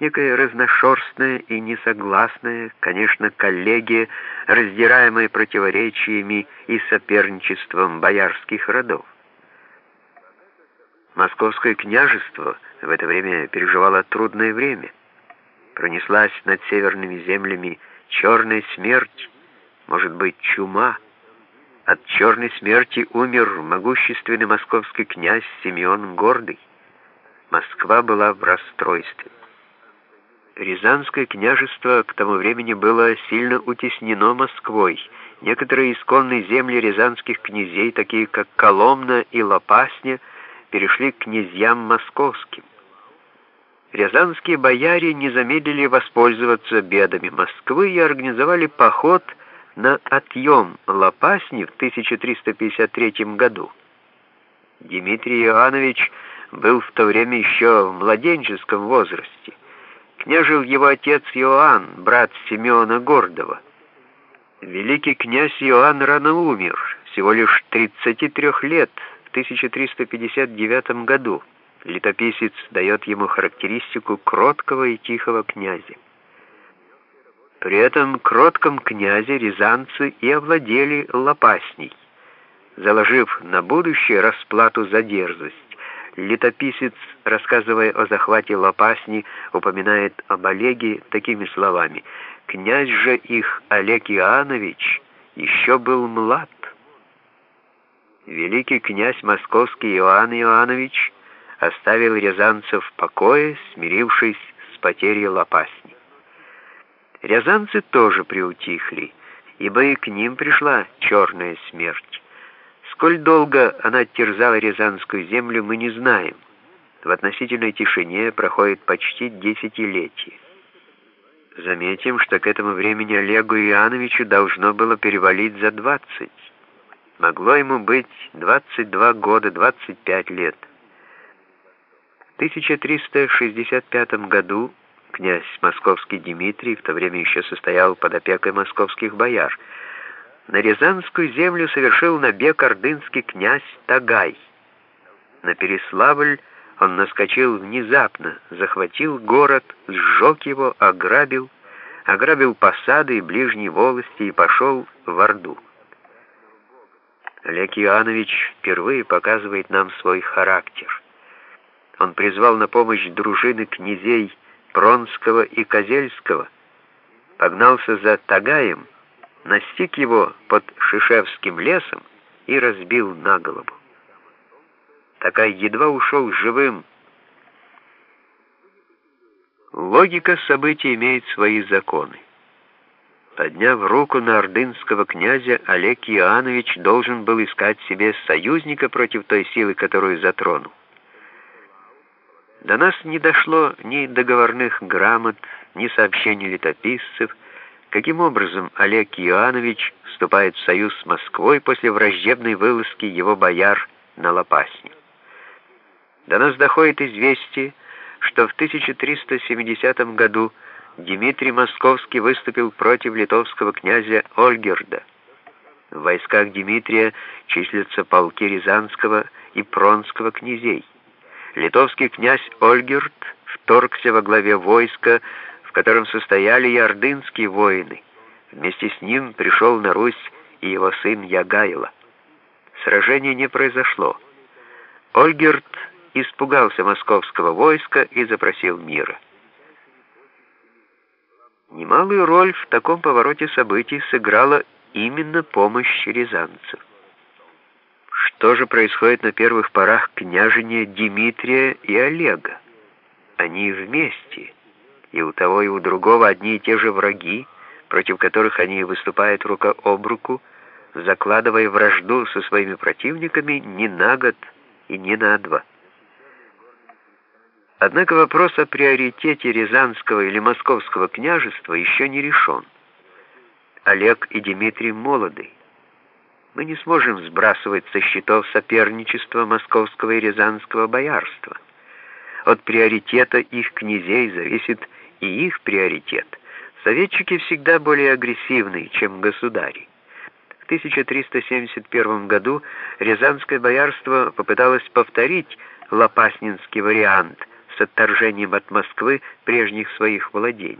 некая разношерстная и несогласная, конечно, коллегия, раздираемая противоречиями и соперничеством боярских родов. Московское княжество в это время переживало трудное время. Пронеслась над северными землями черная смерть, может быть, чума. От черной смерти умер могущественный московский князь Симеон Гордый. Москва была в расстройстве. Рязанское княжество к тому времени было сильно утеснено Москвой. Некоторые исконные земли рязанских князей, такие как Коломна и Лопасня, перешли к князьям московским. Рязанские бояре не замедлили воспользоваться бедами Москвы и организовали поход на отъем Лопасни в 1353 году. Дмитрий Иоаннович был в то время еще в младенческом возрасте. Княжил его отец Иоанн, брат Симеона Гордова. Великий князь Иоанн рано умер, всего лишь 33 лет, в 1359 году. Летописец дает ему характеристику кроткого и тихого князя. При этом кротком князе рязанцы и овладели лопасней, заложив на будущее расплату за дерзость. Летописец, рассказывая о захвате Лопасни, упоминает об Олеге такими словами. «Князь же их, Олег Иоаннович, еще был млад». Великий князь московский Иоанн Иоаннович оставил рязанцев в покое, смирившись с потерей Лопасни. Рязанцы тоже приутихли, ибо и к ним пришла черная смерть. Сколь долго она терзала Рязанскую землю, мы не знаем. В относительной тишине проходит почти десятилетие. Заметим, что к этому времени Олегу Иоанновичу должно было перевалить за 20. Могло ему быть 22 года, 25 лет. В 1365 году князь московский Дмитрий в то время еще состоял под опекой московских бояр – на Рязанскую землю совершил набег ордынский князь Тагай. На Переславль он наскочил внезапно, захватил город, сжег его, ограбил, ограбил посады и ближние волости и пошел в Орду. Олег Иоаннович впервые показывает нам свой характер. Он призвал на помощь дружины князей Пронского и Козельского, погнался за Тагаем, настиг его под Шишевским лесом и разбил на голову. Такая едва ушел живым. Логика событий имеет свои законы. Подняв руку на ордынского князя, Олег Иоаннович должен был искать себе союзника против той силы, которую затронул. До нас не дошло ни договорных грамот, ни сообщений летописцев, Каким образом Олег Иоаннович вступает в союз с Москвой после враждебной вылазки его бояр на Лопасне? До нас доходит известие, что в 1370 году Дмитрий Московский выступил против литовского князя Ольгерда. В войсках Дмитрия числятся полки Рязанского и Пронского князей. Литовский князь Ольгерд вторгся во главе войска, котором состояли и ордынские воины. Вместе с ним пришел на Русь и его сын Ягайло. Сражение не произошло. Ольгерт испугался московского войска и запросил мира. Немалую роль в таком повороте событий сыграла именно помощь рязанцев. Что же происходит на первых порах княжения Дмитрия и Олега? Они вместе и у того и у другого одни и те же враги, против которых они выступают рука об руку, закладывая вражду со своими противниками не на год и не на два. Однако вопрос о приоритете Рязанского или Московского княжества еще не решен. Олег и Дмитрий молоды. Мы не сможем сбрасывать со счетов соперничество Московского и Рязанского боярства. От приоритета их князей зависит и их приоритет. Советчики всегда более агрессивны, чем государи. В 1371 году Рязанское боярство попыталось повторить лопаснинский вариант, с отторжением от Москвы прежних своих владений.